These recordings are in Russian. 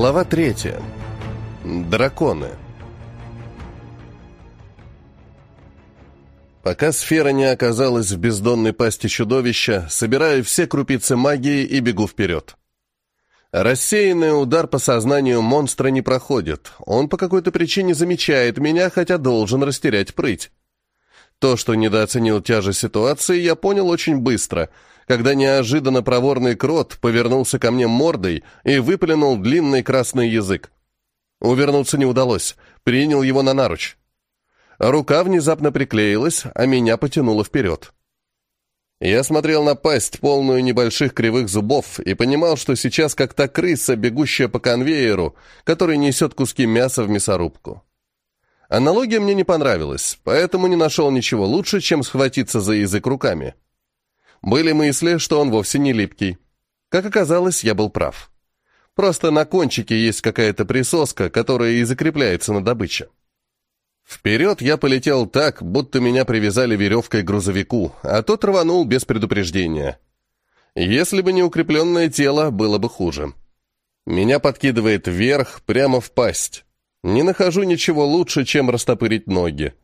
Глава третья. Драконы. Пока сфера не оказалась в бездонной пасти чудовища, собираю все крупицы магии и бегу вперед. Рассеянный удар по сознанию монстра не проходит. Он по какой-то причине замечает меня, хотя должен растерять прыть. То, что недооценил тяжесть ситуации, я понял очень быстро — когда неожиданно проворный крот повернулся ко мне мордой и выплюнул длинный красный язык. Увернуться не удалось, принял его на наруч. Рука внезапно приклеилась, а меня потянуло вперед. Я смотрел на пасть, полную небольших кривых зубов, и понимал, что сейчас как та крыса, бегущая по конвейеру, который несет куски мяса в мясорубку. Аналогия мне не понравилась, поэтому не нашел ничего лучше, чем схватиться за язык руками. Были мысли, что он вовсе не липкий. Как оказалось, я был прав. Просто на кончике есть какая-то присоска, которая и закрепляется на добыче. Вперед я полетел так, будто меня привязали веревкой к грузовику, а тот рванул без предупреждения. Если бы не укрепленное тело, было бы хуже. Меня подкидывает вверх, прямо в пасть. Не нахожу ничего лучше, чем растопырить ноги.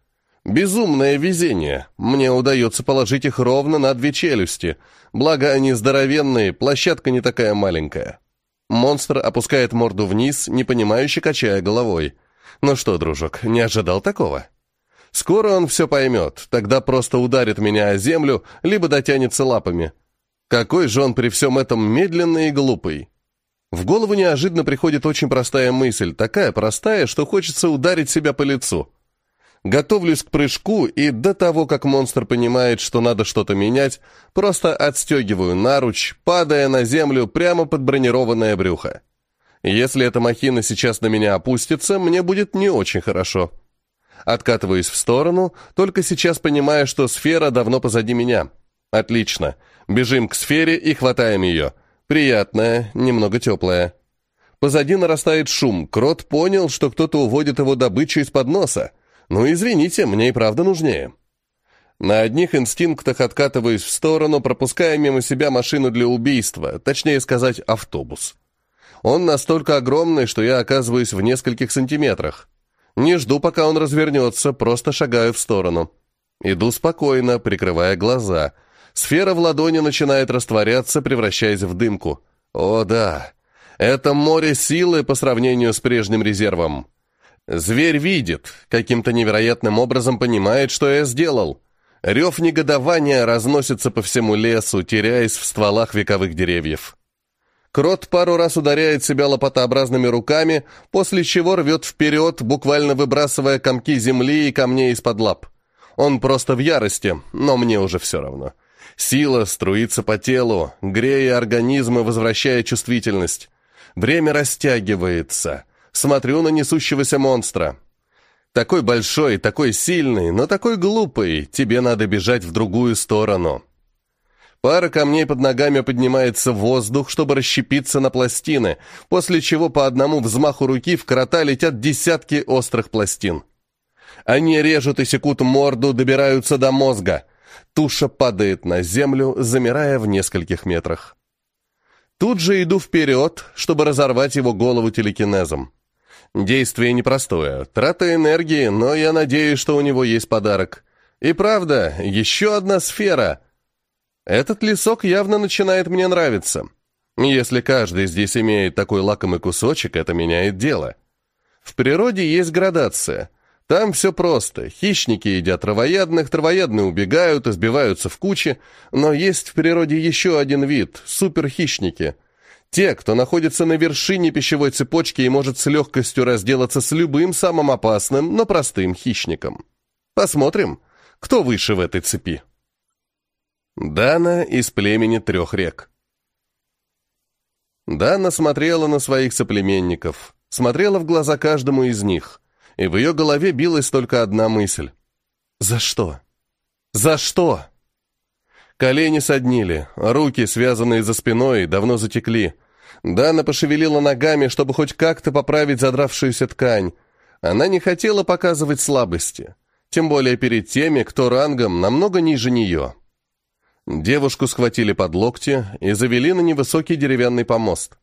Безумное везение. Мне удается положить их ровно на две челюсти. Благо они здоровенные, площадка не такая маленькая. Монстр опускает морду вниз, непонимающе качая головой. Ну что, дружок, не ожидал такого? Скоро он все поймет, тогда просто ударит меня о землю, либо дотянется лапами. Какой же он при всем этом медленный и глупый. В голову неожиданно приходит очень простая мысль, такая простая, что хочется ударить себя по лицу. Готовлюсь к прыжку, и до того, как монстр понимает, что надо что-то менять, просто отстегиваю наруч, падая на землю прямо под бронированное брюхо. Если эта махина сейчас на меня опустится, мне будет не очень хорошо. Откатываюсь в сторону, только сейчас понимая, что сфера давно позади меня. Отлично. Бежим к сфере и хватаем ее. Приятная, немного теплая. Позади нарастает шум. Крот понял, что кто-то уводит его добычу из-под носа. Ну, извините, мне и правда нужнее. На одних инстинктах откатываюсь в сторону, пропуская мимо себя машину для убийства, точнее сказать, автобус. Он настолько огромный, что я оказываюсь в нескольких сантиметрах. Не жду, пока он развернется, просто шагаю в сторону. Иду спокойно, прикрывая глаза. Сфера в ладони начинает растворяться, превращаясь в дымку. О да, это море силы по сравнению с прежним резервом. Зверь видит, каким-то невероятным образом понимает, что я сделал. Рев негодования разносится по всему лесу, теряясь в стволах вековых деревьев. Крот пару раз ударяет себя лопатообразными руками, после чего рвет вперед, буквально выбрасывая комки земли и камней из-под лап. Он просто в ярости, но мне уже все равно. Сила струится по телу, грея организм и возвращая чувствительность. Время растягивается — смотрю на несущегося монстра. Такой большой, такой сильный, но такой глупый, тебе надо бежать в другую сторону. Пара камней под ногами поднимается в воздух, чтобы расщепиться на пластины, после чего по одному взмаху руки в крота летят десятки острых пластин. Они режут и секут морду, добираются до мозга. Туша падает на землю, замирая в нескольких метрах. Тут же иду вперед, чтобы разорвать его голову телекинезом. Действие непростое, трата энергии, но я надеюсь, что у него есть подарок. И правда, еще одна сфера. Этот лесок явно начинает мне нравиться. Если каждый здесь имеет такой лакомый кусочек, это меняет дело. В природе есть градация. Там все просто. Хищники едят травоядных, травоядные убегают, избиваются в кучи, но есть в природе еще один вид – суперхищники – те, кто находится на вершине пищевой цепочки и может с легкостью разделаться с любым самым опасным, но простым хищником. Посмотрим, кто выше в этой цепи. Дана из племени трех рек. Дана смотрела на своих соплеменников, смотрела в глаза каждому из них, и в ее голове билась только одна мысль. «За что? За что?» Колени соднили, руки, связанные за спиной, давно затекли. Дана пошевелила ногами, чтобы хоть как-то поправить задравшуюся ткань. Она не хотела показывать слабости, тем более перед теми, кто рангом намного ниже нее. Девушку схватили под локти и завели на невысокий деревянный помост.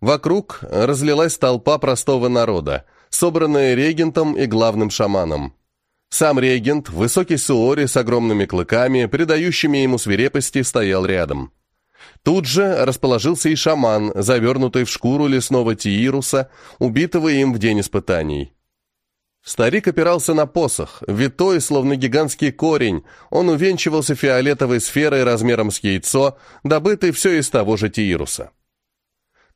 Вокруг разлилась толпа простого народа, собранная регентом и главным шаманом. Сам регент, высокий суори с огромными клыками, придающими ему свирепости, стоял рядом. Тут же расположился и шаман, завернутый в шкуру лесного тиируса, убитого им в день испытаний. Старик опирался на посох, витой, словно гигантский корень, он увенчивался фиолетовой сферой размером с яйцо, добытой все из того же тиируса.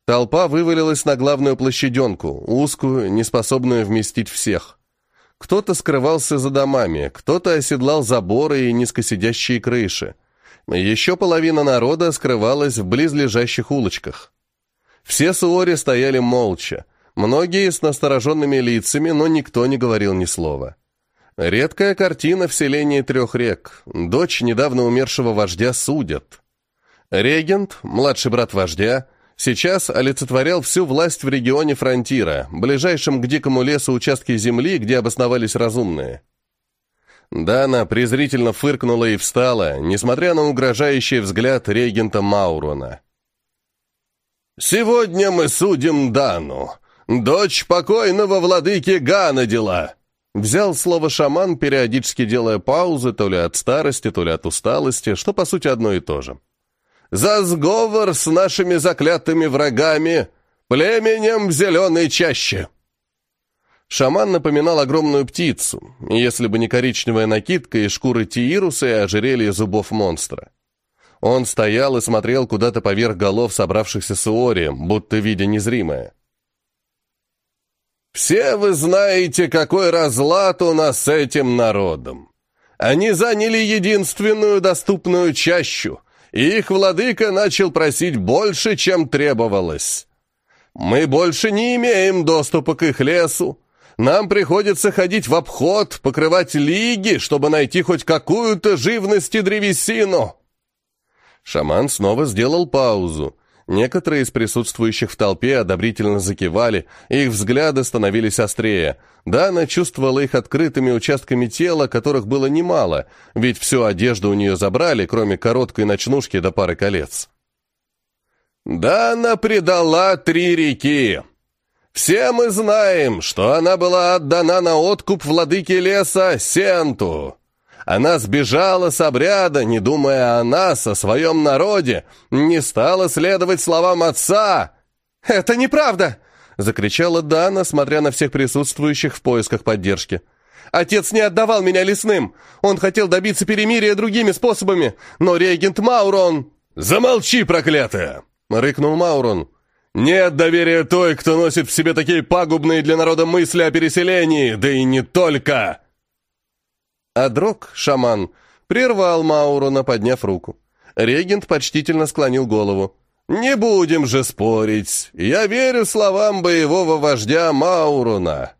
Толпа вывалилась на главную площаденку, узкую, неспособную вместить всех. Кто-то скрывался за домами, кто-то оседлал заборы и низкосидящие крыши. Еще половина народа скрывалась в близлежащих улочках. Все суори стояли молча, многие с настороженными лицами, но никто не говорил ни слова. Редкая картина в селении трех рек. Дочь недавно умершего вождя судят. Регент, младший брат вождя, сейчас олицетворял всю власть в регионе Фронтира, ближайшем к дикому лесу участке земли, где обосновались разумные. Дана презрительно фыркнула и встала, несмотря на угрожающий взгляд регента Маурона. «Сегодня мы судим Дану, дочь покойного владыки Ганадила!» Взял слово шаман, периодически делая паузы то ли от старости, то ли от усталости, что по сути одно и то же. «За сговор с нашими заклятыми врагами, племенем зеленой чаще!» Шаман напоминал огромную птицу, если бы не коричневая накидка и шкуры тиируса и ожерелье зубов монстра. Он стоял и смотрел куда-то поверх голов собравшихся суори, будто видя незримое. «Все вы знаете, какой разлад у нас с этим народом. Они заняли единственную доступную чащу, и их владыка начал просить больше, чем требовалось. Мы больше не имеем доступа к их лесу, нам приходится ходить в обход, покрывать лиги, чтобы найти хоть какую-то живность и древесину». Шаман снова сделал паузу. Некоторые из присутствующих в толпе одобрительно закивали, их взгляды становились острее. Дана чувствовала их открытыми участками тела, которых было немало, ведь всю одежду у нее забрали, кроме короткой ночнушки до пары колец. «Дана предала три реки», все мы знаем, что она была отдана на откуп владыке леса Сенту. Она сбежала с обряда, не думая о нас, о своем народе, не стала следовать словам отца. «Это неправда!» — закричала Дана, смотря на всех присутствующих в поисках поддержки. «Отец не отдавал меня лесным. Он хотел добиться перемирия другими способами, но регент Маурон...» «Замолчи, проклятая!» — рыкнул Маурон. Нет доверия той, кто носит в себе такие пагубные для народа мысли о переселении, да и не только!» А Дрог, шаман, прервал Маурона, подняв руку. Регент почтительно склонил голову. «Не будем же спорить. Я верю словам боевого вождя Маурона».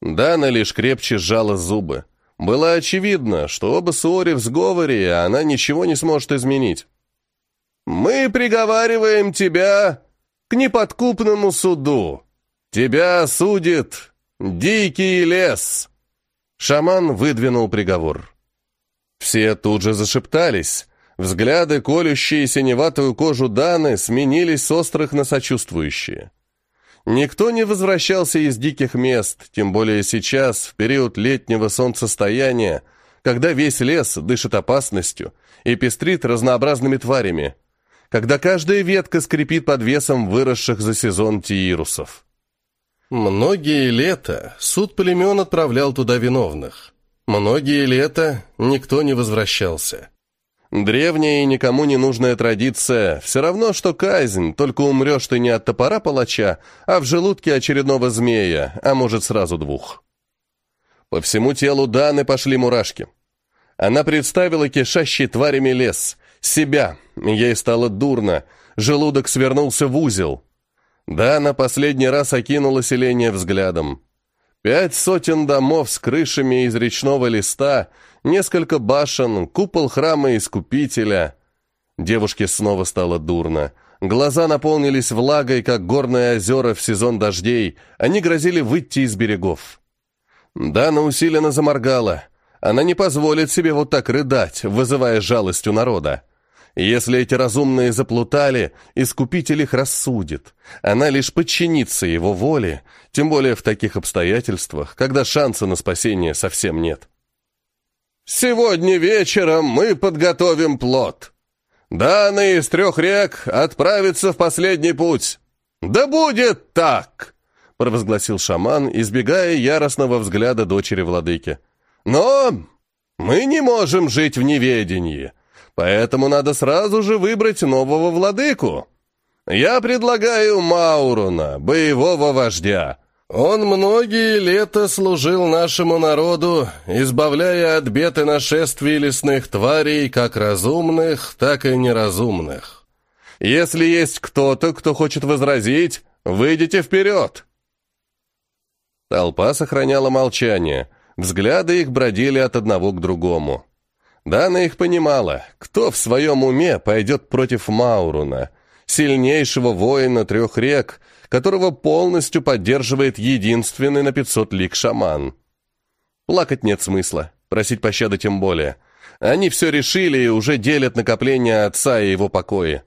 Дана лишь крепче сжала зубы. Было очевидно, что оба Суори в сговоре, и она ничего не сможет изменить. Мы приговариваем тебя к неподкупному суду. Тебя судит дикий лес. Шаман выдвинул приговор. Все тут же зашептались. Взгляды, колющие синеватую кожу Даны, сменились с острых на сочувствующие. Никто не возвращался из диких мест, тем более сейчас, в период летнего солнцестояния, когда весь лес дышит опасностью и пестрит разнообразными тварями – когда каждая ветка скрипит под весом выросших за сезон тиирусов. Многие лета суд племен отправлял туда виновных. Многие лета никто не возвращался. Древняя и никому не нужная традиция, все равно, что казнь, только умрешь ты не от топора палача, а в желудке очередного змея, а может сразу двух. По всему телу Даны пошли мурашки. Она представила кишащий тварями лес, себя. Ей стало дурно. Желудок свернулся в узел. Да, на последний раз окинула селение взглядом. Пять сотен домов с крышами из речного листа, несколько башен, купол храма Искупителя. Девушке снова стало дурно. Глаза наполнились влагой, как горные озера в сезон дождей. Они грозили выйти из берегов. Дана усиленно заморгала. Она не позволит себе вот так рыдать, вызывая жалость у народа. Если эти разумные заплутали, Искупитель их рассудит. Она лишь подчинится его воле, тем более в таких обстоятельствах, когда шанса на спасение совсем нет. «Сегодня вечером мы подготовим плод. Данный из трех рек отправится в последний путь. Да будет так!» — провозгласил шаман, избегая яростного взгляда дочери владыки. «Но мы не можем жить в неведении, поэтому надо сразу же выбрать нового владыку. Я предлагаю Мауруна, боевого вождя. Он многие лета служил нашему народу, избавляя от бед и нашествий лесных тварей, как разумных, так и неразумных. Если есть кто-то, кто хочет возразить, выйдите вперед!» Толпа сохраняла молчание, взгляды их бродили от одного к другому. Дана их понимала, кто в своем уме пойдет против Мауруна, сильнейшего воина трех рек, которого полностью поддерживает единственный на 500 лик шаман. Плакать нет смысла, просить пощады тем более. Они все решили и уже делят накопление отца и его покои.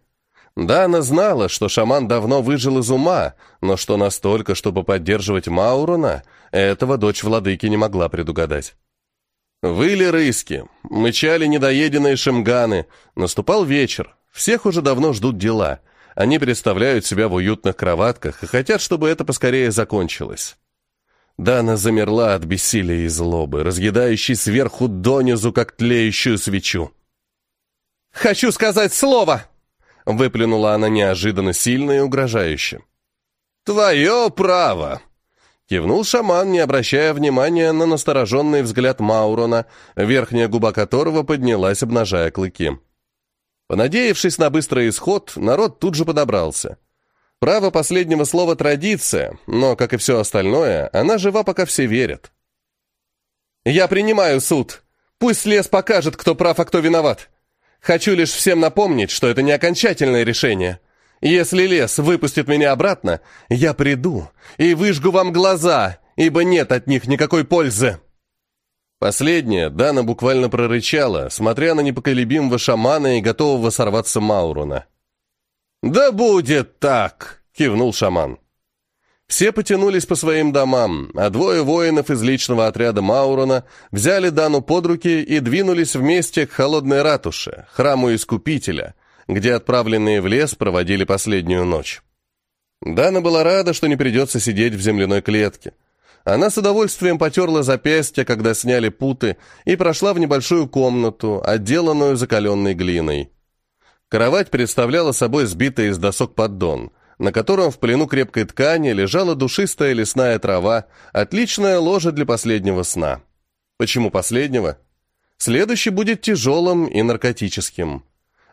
Дана знала, что шаман давно выжил из ума, но что настолько, чтобы поддерживать Мауруна, этого дочь владыки не могла предугадать. Выли рыски, мычали недоеденные шимганы, наступал вечер, всех уже давно ждут дела. Они представляют себя в уютных кроватках и хотят, чтобы это поскорее закончилось. Дана замерла от бессилия и злобы, разъедающей сверху донизу, как тлеющую свечу. «Хочу сказать слово!» Выплюнула она неожиданно сильно и угрожающе. «Твое право!» Кивнул шаман, не обращая внимания на настороженный взгляд Маурона, верхняя губа которого поднялась, обнажая клыки. Понадеявшись на быстрый исход, народ тут же подобрался. Право последнего слова традиция, но, как и все остальное, она жива, пока все верят. «Я принимаю суд. Пусть лес покажет, кто прав, а кто виноват. Хочу лишь всем напомнить, что это не окончательное решение. Если лес выпустит меня обратно, я приду и выжгу вам глаза, ибо нет от них никакой пользы». Последнее Дана буквально прорычала, смотря на непоколебимого шамана и готового сорваться Мауруна. «Да будет так!» — кивнул шаман. Все потянулись по своим домам, а двое воинов из личного отряда Маурона взяли Дану под руки и двинулись вместе к холодной ратуше, храму Искупителя, где отправленные в лес проводили последнюю ночь. Дана была рада, что не придется сидеть в земляной клетке. Она с удовольствием потерла запястья, когда сняли путы, и прошла в небольшую комнату, отделанную закаленной глиной. Кровать представляла собой сбитый из досок поддон – на котором в плену крепкой ткани лежала душистая лесная трава, отличное ложе для последнего сна. Почему последнего? Следующий будет тяжелым и наркотическим.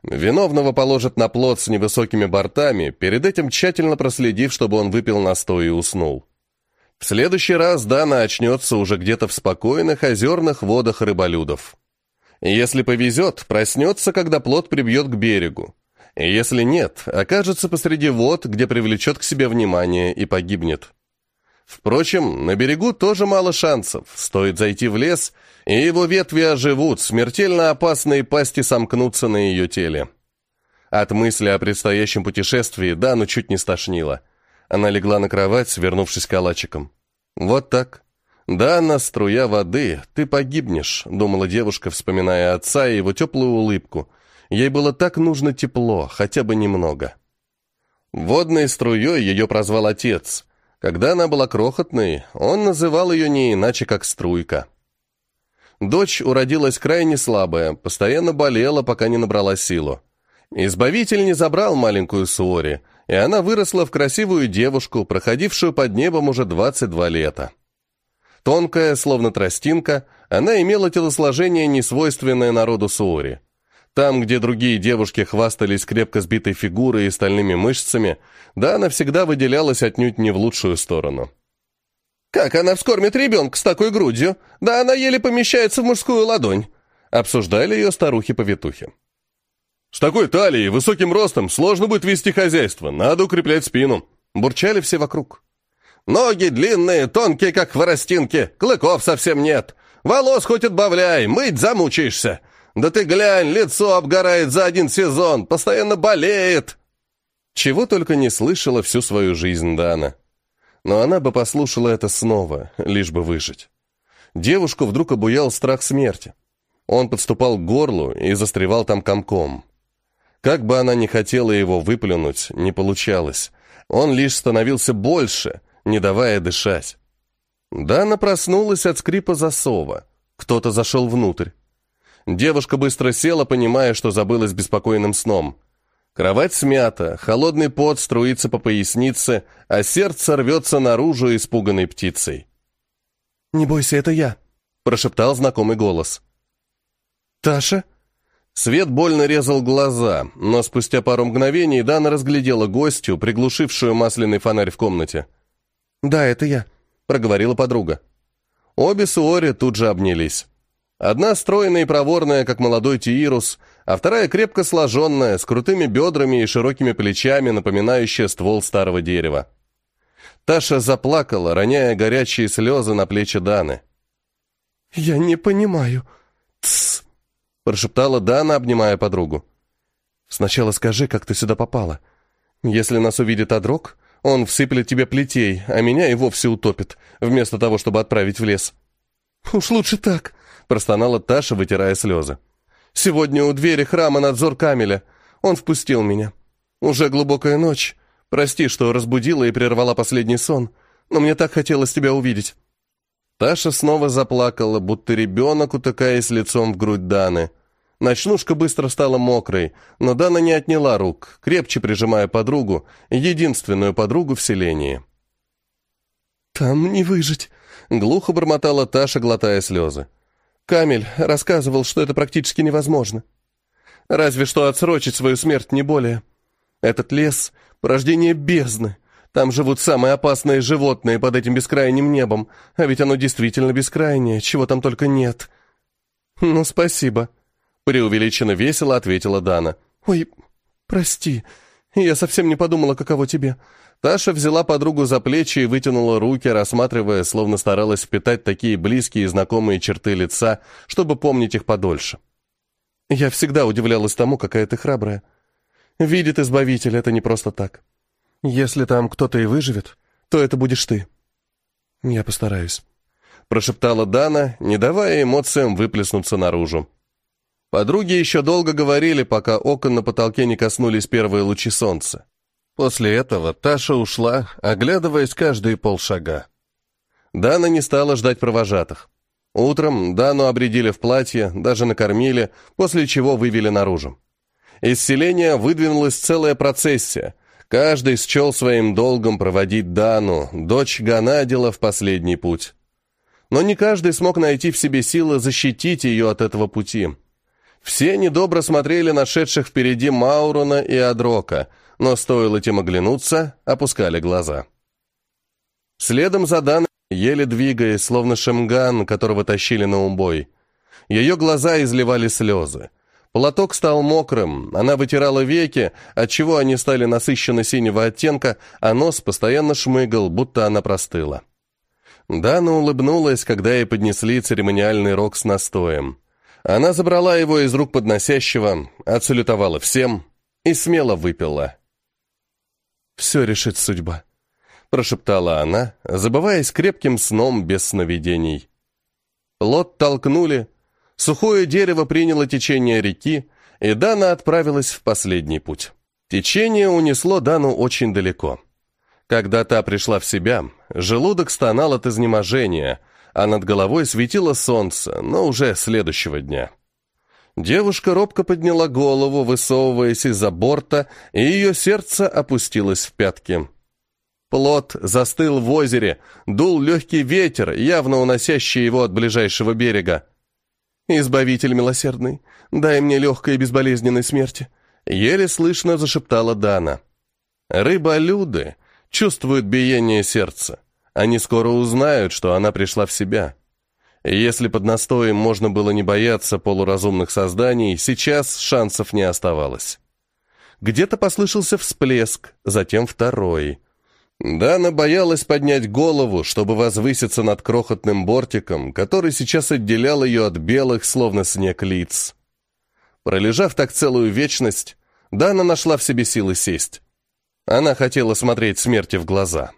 Виновного положат на плот с невысокими бортами, перед этим тщательно проследив, чтобы он выпил настой и уснул. В следующий раз Дана очнется уже где-то в спокойных озерных водах рыболюдов. Если повезет, проснется, когда плот прибьет к берегу. Если нет, окажется посреди вод, где привлечет к себе внимание и погибнет. Впрочем, на берегу тоже мало шансов. Стоит зайти в лес, и его ветви оживут, смертельно опасные пасти сомкнутся на ее теле. От мысли о предстоящем путешествии Дану чуть не стошнило. Она легла на кровать, свернувшись калачиком. «Вот так. Дана, струя воды, ты погибнешь», — думала девушка, вспоминая отца и его теплую улыбку, Ей было так нужно тепло, хотя бы немного. Водной струей ее прозвал отец. Когда она была крохотной, он называл ее не иначе, как струйка. Дочь уродилась крайне слабая, постоянно болела, пока не набрала силу. Избавитель не забрал маленькую Суори, и она выросла в красивую девушку, проходившую под небом уже 22 лета. Тонкая, словно тростинка, она имела телосложение, несвойственное народу Суори. Там, где другие девушки хвастались крепко сбитой фигурой и стальными мышцами, да она всегда выделялась отнюдь не в лучшую сторону. «Как она вскормит ребенка с такой грудью? Да она еле помещается в мужскую ладонь!» Обсуждали ее старухи-повитухи. «С такой талией, высоким ростом сложно будет вести хозяйство, надо укреплять спину», бурчали все вокруг. «Ноги длинные, тонкие, как хворостинки, клыков совсем нет. Волос хоть отбавляй, мыть замучаешься. Да ты глянь, лицо обгорает за один сезон, постоянно болеет!» Чего только не слышала всю свою жизнь Дана. Но она бы послушала это снова, лишь бы выжить. Девушку вдруг обуял страх смерти. Он подступал к горлу и застревал там комком. Как бы она ни хотела его выплюнуть, не получалось. Он лишь становился больше, не давая дышать. Дана проснулась от скрипа засова. Кто-то зашел внутрь. Девушка быстро села, понимая, что забылась беспокойным сном. Кровать смята, холодный пот струится по пояснице, а сердце рвется наружу испуганной птицей. «Не бойся, это я», — прошептал знакомый голос. «Таша?» Свет больно резал глаза, но спустя пару мгновений Дана разглядела гостью, приглушившую масляный фонарь в комнате. «Да, это я», — проговорила подруга. Обе Суори тут же обнялись. Одна стройная и проворная, как молодой Тиирус, а вторая крепко сложенная, с крутыми бедрами и широкими плечами, напоминающая ствол старого дерева. Таша заплакала, роняя горячие слезы на плечи Даны. «Я не понимаю». «Тссс!» прошептала Дана, обнимая подругу. «Сначала скажи, как ты сюда попала. Если нас увидит Адрок, он всыплет тебе плетей, а меня и вовсе утопит, вместо того, чтобы отправить в лес». «Уж лучше так», — простонала Таша, вытирая слезы. «Сегодня у двери храма надзор Камеля. Он впустил меня. Уже глубокая ночь. Прости, что разбудила и прервала последний сон, но мне так хотелось тебя увидеть». Таша снова заплакала, будто ребенок, утыкаясь лицом в грудь Даны. Ночнушка быстро стала мокрой, но Дана не отняла рук, крепче прижимая подругу, единственную подругу в селении. «Там не выжить», — глухо бормотала Таша, глотая слезы. «Камель рассказывал, что это практически невозможно. Разве что отсрочить свою смерть не более. Этот лес — порождение бездны, там живут самые опасные животные под этим бескрайним небом, а ведь оно действительно бескрайнее, чего там только нет». «Ну, спасибо», — преувеличенно весело ответила Дана. «Ой, прости, я совсем не подумала, каково тебе». Таша взяла подругу за плечи и вытянула руки, рассматривая, словно старалась впитать такие близкие и знакомые черты лица, чтобы помнить их подольше. «Я всегда удивлялась тому, какая ты храбрая. Видит Избавитель, это не просто так. Если там кто-то и выживет, то это будешь ты. Я постараюсь. Прошептала Дана, не давая эмоциям выплеснуться наружу. Подруги еще долго говорили, пока окон на потолке не коснулись первые лучи солнца. После этого Таша ушла, оглядываясь каждые полшага. Дана не стала ждать провожатых. Утром Дану обредили в платье, даже накормили, после чего вывели наружу. Из селения выдвинулась целая процессия — Каждый счел своим долгом проводить Дану, дочь Ганадила, в последний путь. Но не каждый смог найти в себе силы защитить ее от этого пути. Все недобро смотрели на шедших впереди Маурона и Адрока, но стоило тем оглянуться, опускали глаза. Следом за Даной, еле двигаясь, словно шемган, которого тащили на убой. Ее глаза изливали слезы. Платок стал мокрым, она вытирала веки, отчего они стали насыщенно синего оттенка, а нос постоянно шмыгал, будто она простыла. Дана улыбнулась, когда ей поднесли церемониальный рог с настоем. Она забрала его из рук подносящего, отсалютовала всем и смело выпила. «Все решит судьба», — прошептала она, забываясь крепким сном без сновидений. Лот толкнули, Сухое дерево приняло течение реки, и Дана отправилась в последний путь. Течение унесло Дану очень далеко. Когда та пришла в себя, желудок стонал от изнеможения, а над головой светило солнце, но уже следующего дня. Девушка робко подняла голову, высовываясь из-за борта, и ее сердце опустилось в пятки. Плот застыл в озере, дул легкий ветер, явно уносящий его от ближайшего берега. «Избавитель милосердный, дай мне легкой и безболезненной смерти», — еле слышно зашептала Дана. «Рыболюды чувствуют биение сердца. Они скоро узнают, что она пришла в себя. Если под настоем можно было не бояться полуразумных созданий, сейчас шансов не оставалось». Где-то послышался всплеск, затем второй — Дана боялась поднять голову, чтобы возвыситься над крохотным бортиком, который сейчас отделял ее от белых, словно снег лиц. Пролежав так целую вечность, Дана нашла в себе силы сесть. Она хотела смотреть смерти в глаза.